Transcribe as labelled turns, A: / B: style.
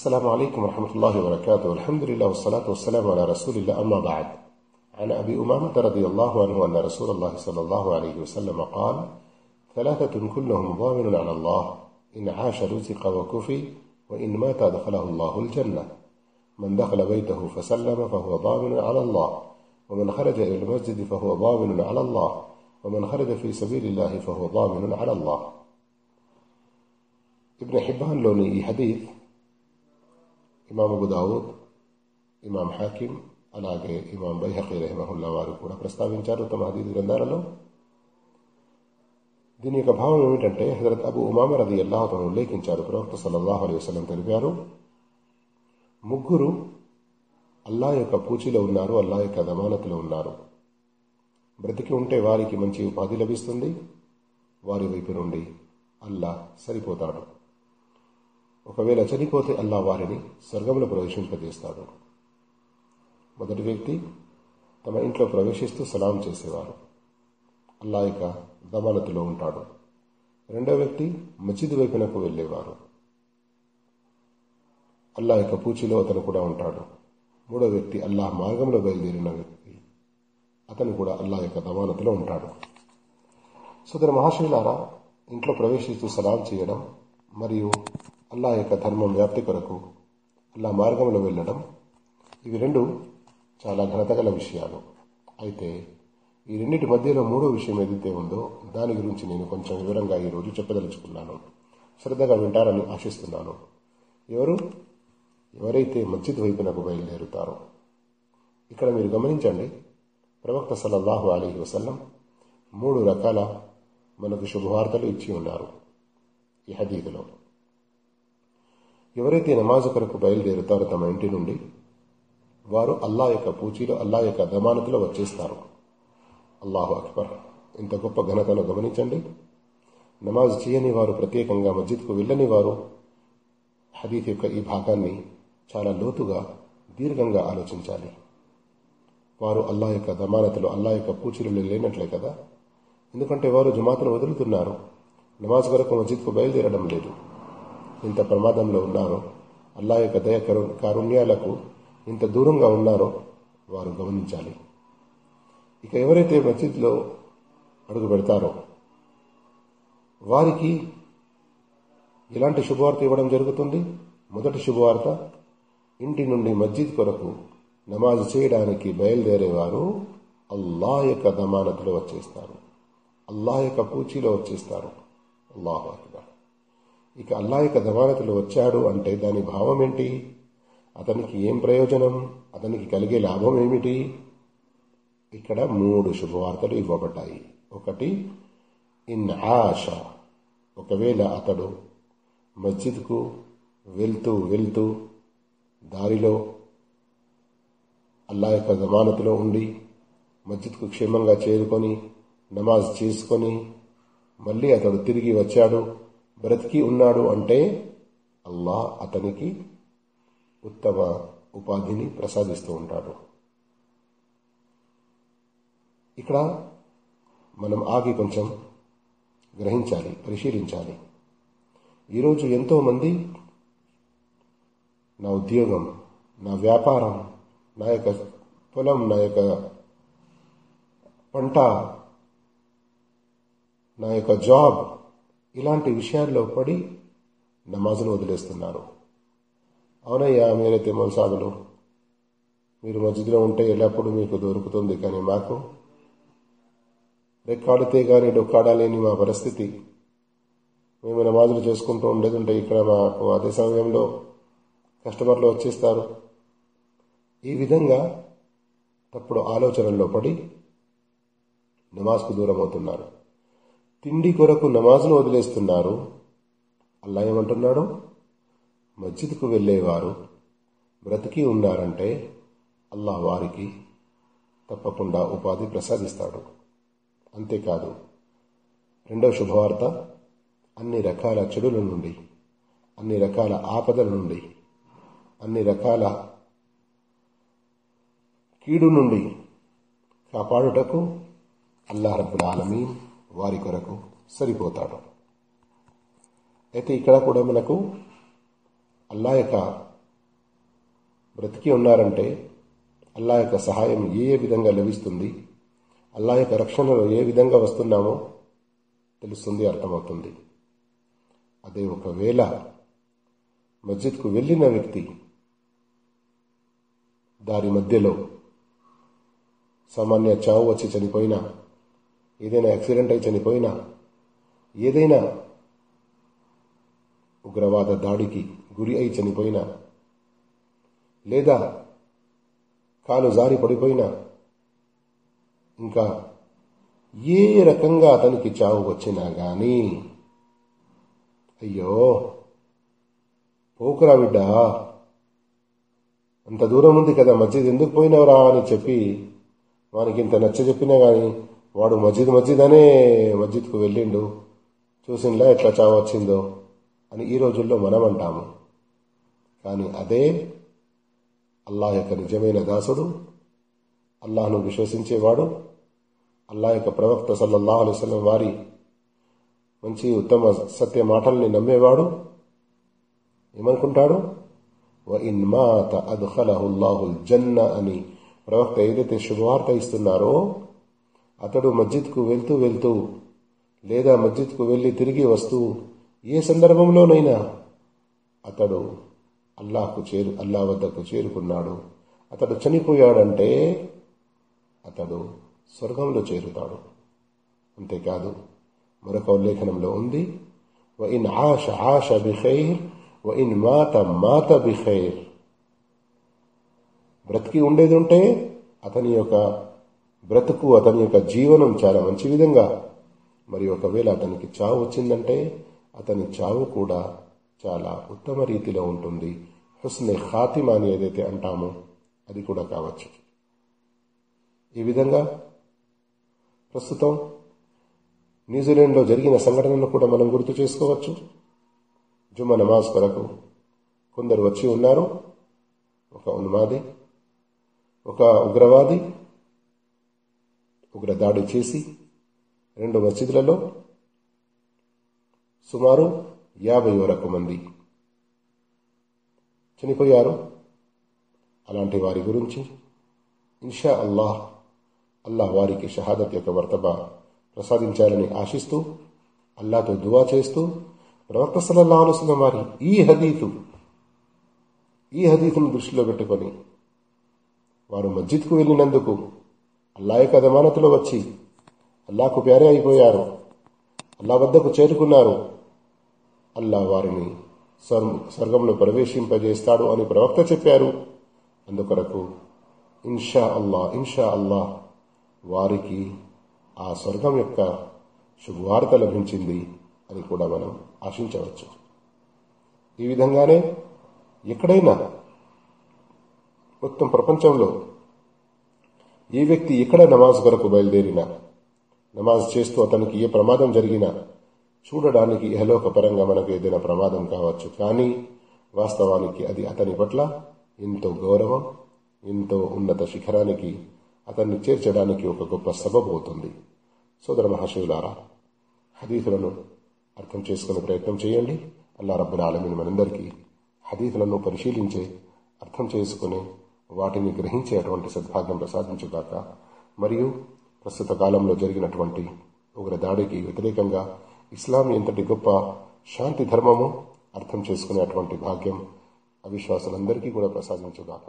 A: السلام عليكم ورحمة الله وبركاته. والحمد لله والصلاة والسلام على رسول الله. أما بعد عن أبي أمامة رضي الله عنه أن رسول الله صلى الله عليه وسلم قال ثلاثة كلهم ضامن على الله. إن عاش رزق وكفي وإن مات دخله الله الجنة. من دخل بيته فسلم فهو ضامن على الله. ومن خرج إلى المسجد فهو ضامن على الله. ومن خرج في سبيل الله فهو ضامن على الله. ابن حبان لوني حديث ఇమాం Abu ఇమాం హాకిం అలాగే ఇమాం బైహకీ రెహమహుల్లా వారు కూడా ప్రస్తావించారు తమ హదీద్ గ్రంథాలలో. దీని యొక్క భావం ఏమిటంటే హజరత్ అబు ఉమామ రది అల్లాహతను ఉల్లేఖించారు. ప్రవక్త సల్లల్లాహు అలైహి వసలం తెలిపారు ముగ్గురు అల్లా యొక్క పూచీలో ఉన్నారు అల్లా యొక్క దమానతిలో ఉన్నారు. బ్రతికి ఉంటే వారికి మంచి ఉపాధి లభిస్తుంది వారి వైపు నుండి అల్లా సరిపోతాడు. ఒకవేళ చనిపోతే అల్లా వారిని స్వర్గంలో ప్రవేశింపజేస్తాడు. మొదటి వ్యక్తి తమ ఇంట్లో ప్రవేశిస్తూ సలాం చేసేవారు. అల్లా యొక్క దమానతిలో ఉంటాడు. రెండో వ్యక్తి మస్జిద్ వైపునకు వెళ్ళేవారు. అల్లా యొక్క పూచిలో అతను కూడా ఉంటాడు. మూడో వ్యక్తి అల్లాహ్ మార్గంలో బయలుదేరిన వ్యక్తి. అతను కూడా అల్లా యొక్క దమానతిలో ఉంటాడు. సోదర మహాశివులారా ఇంట్లో ప్రవేశిస్తూ సలాం చేయడం మరియు అల్లా యొక్క ధర్మం వ్యాప్తి కొరకు అల్లా మార్గంలో వెళ్ళడం ఇవి రెండు చాలా ఘనత గల విషయాలు. అయితే ఈ రెండింటి మధ్యలో మూడో విషయం ఏదైతే ఉందో దాని గురించి నేను కొంచెం వివరంగా ఈరోజు చెప్పదలుచుకున్నాను. శ్రద్ధగా వింటారని ఆశిస్తున్నాను. ఎవరు? ఎవరైతే మస్జిద్ వైపునకు బయలుదేరుతారో. ఇక్కడ మీరు గమనించండి ప్రవక్త సలల్లాహు అలీ వసల్లం మూడు రకాల మనకు శుభవార్తలు ఇచ్చి ఉన్నారు ఈ హదీదులో. ఎవరైతే నమాజ్ కొరకు బయలుదేరుతారో తమ ఇంటి నుండి వారు అల్లా యొక్క పూచీలో అల్లా యొక్క దమానతిలో వచ్చేస్తారు. అల్లాహు అక్బర్. ఇంత గొప్ప ఘనతను గమనించండి. నమాజ్ చేయని వారు ప్రత్యేకంగా మస్జిద్కు వెళ్ళని వారు హదీఫ్ యొక్క ఈ భాగాన్ని చాలా లోతుగా దీర్ఘంగా ఆలోచించాలి. వారు అల్లా యొక్క దమానతలు అల్లా యొక్క పూచీలు లేనట్లే కదా? ఎందుకంటే వారు జమాతను వదులుతున్నారు. నమాజ్ కొరకు మస్జిద్కు బయలుదేరడం లేదు. ఇంత ప్రమాదంలో ఉన్నారో అల్లా యొక్క దయ కారుణ్యాలకు ఇంత దూరంగా ఉన్నారో వారు గమనించాలి. ఇక ఎవరైతే మసీద్లో అడుగు పెడతారో వారికి ఎలాంటి శుభవార్త ఇవ్వడం జరుగుతుంది. మొదటి శుభవార్త ఇంటి నుండి మస్జిద్ కొరకు నమాజ్ చేయడానికి బయలుదేరేవారు అల్లా యొక్క దమానతలో వచ్చేస్తారు. అల్లా యొక్క పూచీలో వచ్చేస్తారు. అల్లాహు ఇక అల్లా యొక్క వచ్చాడు అంటే దాని భావం ఏంటి? అతనికి ఏం ప్రయోజనం? అతనికి కలిగే లాభం ఏమిటి? ఇక్కడ మూడు శుభవార్తలు ఇవ్వబడ్డాయి. ఒకటి ఇన్ ఆశ ఒకవేళ అతడు మస్జిద్కు వెళ్తూ వెళ్తూ దారిలో అల్లా యొక్క జమానతులో ఉండి మస్జిద్కు క్షేమంగా చేరుకొని నమాజ్ చేసుకొని మళ్ళీ అతడు తిరిగి వచ్చాడు. బ్రతికి ఉన్నాడు అంటే అల్లా అతనికి ఉత్తమ ఉపాధిని ప్రసాదిస్తూ ఉంటాడు. ఇక్కడ మనం ఆగి కొంచెం గ్రహించాలి పరిశీలించాలి. ఈరోజు ఎంతోమంది నా ఉద్యోగం నా వ్యాపారం నా యొక్క పొలం నా యొక్క పంట నా యొక్క జాబ్ ఇలాంటి విషయాల్లో పడి నమాజును వదిలేస్తున్నారు. అవునయ్యా మీరైతే మొలసాగులు మీరు మస్జిద్లో ఉంటే ఎల్లప్పుడూ మీకు దొరుకుతుంది కానీ మాకు రెక్కాడితే కానీ డొక్కాడాలేని మా పరిస్థితి. మేము నమాజులు చేసుకుంటూ ఉండేదుంటే ఇక్కడ మాకు అదే సమయంలో కస్టమర్లు వచ్చేస్తారు. ఈ విధంగా తప్పుడు ఆలోచనల్లో పడి నమాజ్కు దూరం అవుతున్నారు తిండి కొరకు నమాజ్ను వదిలేస్తున్నారు. అల్లా ఏమంటున్నాడు? మస్జిద్కు వెళ్ళేవారు బ్రతికి ఉన్నారంటే అల్లా వారికి తప్పకుండా ఉపాధి ప్రసాదిస్తాడు. అంతేకాదు రెండవ శుభవార్త అన్ని రకాల చెడుల నుండి అన్ని రకాల ఆపదల నుండి అన్ని రకాల కీడు నుండి కాపాడుటకు అల్లాహ్ రబ్బుల్ ఆలమీన్ వారి కొరకు సరిపోతాడు. అయితే ఇక్కడ కూడా మనకు అల్లా యొక్క బ్రతికి ఉన్నారంటే అల్లా యొక్క సహాయం ఏ ఏ విధంగా లభిస్తుంది అల్లా యొక్క రక్షణలో ఏ విధంగా వస్తున్నామో తెలుస్తుంది అర్థమవుతుంది. అదే ఒకవేళ మస్జిద్కు వెళ్ళిన వ్యక్తి దారి మధ్యలో సామాన్య చావు వచ్చి చనిపోయినా ఏదైనా యాక్సిడెంట్ అయి చనిపోయినా ఏదైనా ఉగ్రవాద దాడికి గురి అయి చనిపోయినా లేదా కాలు జారి పడిపోయినా ఇంకా ఏ రకంగా అతనికి చావు వచ్చినా గాని అయ్యో పోకురా బిడ్డా అంత దూరం ఉంది కదా మధ్యది ఎందుకు పోయినవరా అని చెప్పి వానికి ఇంత నచ్చ చెప్పినా కానీ వాడు మస్జిద్ మస్జిద్ అనే మస్జిద్కు వెళ్ళిండు. చూసిండ్లా ఎట్లా చావు వచ్చిందో అని ఈ రోజుల్లో మనం అంటాము. కానీ అదే అల్లాహ్ యొక్క నిజమైన దాసుడు అల్లాహ్ను విశ్వసించేవాడు అల్లాహ్ యొక్క ప్రవక్త సల్లల్లాహు అలైహి వారి మంచి ఉత్తమ సత్య మాటల్ని నమ్మేవాడు ఏమనుకుంటాడు? వ మాత జన్న అని ప్రవక్త ఏదైతే శుభవార్త ఇస్తున్నారో అతడు మస్జిద్కు వెళ్తూ వెళ్తూ లేదా మస్జిద్కు వెళ్ళి తిరిగి వస్తూ ఏ సందర్భంలోనైనా అతడు అల్లాహకు చేరు అల్లా వద్దకు చేరుకున్నాడు. అతడు చనిపోయాడంటే అతడు స్వర్గంలో చేరుతాడు. అంతేకాదు మరొక ఉల్లేఖనంలో ఉంది వ ఇన్ ఆశ ఆశ బిఖైర్ వ ఇన్ మాత మాత బిఖైర్ బ్రతికి ఉండేది ఉంటే అతని యొక్క బ్రతుకు అతని యొక్క జీవనం చాలా మంచి విధంగా. మరి ఒకవేళ అతనికి చావు వచ్చిందంటే అతని చావు కూడా చాలా ఉత్తమ రీతిలో ఉంటుంది. హుస్నే ఖాతిమా అని ఏదైతే అంటామో అది కూడా కావచ్చు. ఈ విధంగా ప్రస్తుతం న్యూజిలాండ్లో జరిగిన సంఘటనను కూడా మనం గుర్తు చేసుకోవచ్చు. జుమ్మ నమాజ్ కొరకు కొందరు వచ్చి ఉన్నారు. ఒక ఉన్మాది ఒక ఉగ్రవాది ఉగ్రదాడి చేసి రెండు మసీదులలో సుమారు యాభై వరకు మంది చనిపోయారు. అలాంటి వారి గురించి ఇన్షా అల్లాహ్ అల్లాహ్ వారికి షహాదత్ యొక్క వర్తబ ప్రసాదించాలని ఆశిస్తూ అల్లాతో దువా చేస్తూ ప్రవక్త సల్లల్లాహు అలసిన వారి ఈ హదీతు ఈ హదీతును దృష్టిలో పెట్టుకొని వారు మస్జిద్కు వెళ్ళినందుకు అల్లా యొక్క దమానతలో వచ్చి అల్లాకు ప్యారే అయిపోయారు. అల్లా వద్దకు చేరుకున్నారు. అల్లా వారిని స్వర్గంలో ప్రవేశింపజేస్తాడు అని ప్రవక్త చెప్పారు. అందుకొరకు ఇన్షా అల్లా ఇన్షా అల్లా వారికి ఆ స్వర్గం యొక్క శుభవార్త లభించింది అని కూడా మనం ఆశించవచ్చు. ఈ విధంగానే ఎక్కడైనా మొత్తం ప్రపంచంలో ఏ వ్యక్తి ఎక్కడ నమాజ్ కొరకు బయలుదేరినా నమాజ్ చేస్తూ అతనికి ఏ ప్రమాదం జరిగినా చూడడానికి ఇహలోక పరంగా మనకు ఏదైనా ప్రమాదం కావచ్చు. కానీ వాస్తవానికి అది అతని పట్ల ఎంతో గౌరవం ఎంతో ఉన్నత శిఖరానికి అతన్ని చేర్చడానికి ఒక గొప్ప సబబు అవుతుంది. సోదర మహాశివులారా హదీసులను అర్థం చేసుకునే ప్రయత్నం చేయండి. అల్లా రబ్బుల ఆలమీన్ మనందరికీ హదీసులను పరిశీలించే అర్థం చేసుకునే వాటిని గ్రహించే అటువంటి సద్భాగ్యం ప్రసాదించుగాక మరియు ప్రస్తుత కాలంలో జరిగినటువంటి ఉగ్ర దాడికి వ్యతిరేకంగా ఇస్లాం ఎంతటి గొప్ప శాంతి ధర్మము అర్థం చేసుకునే అటువంటి భాగ్యం అవిశ్వాసులందరికీ కూడా ప్రసాదించుగాక.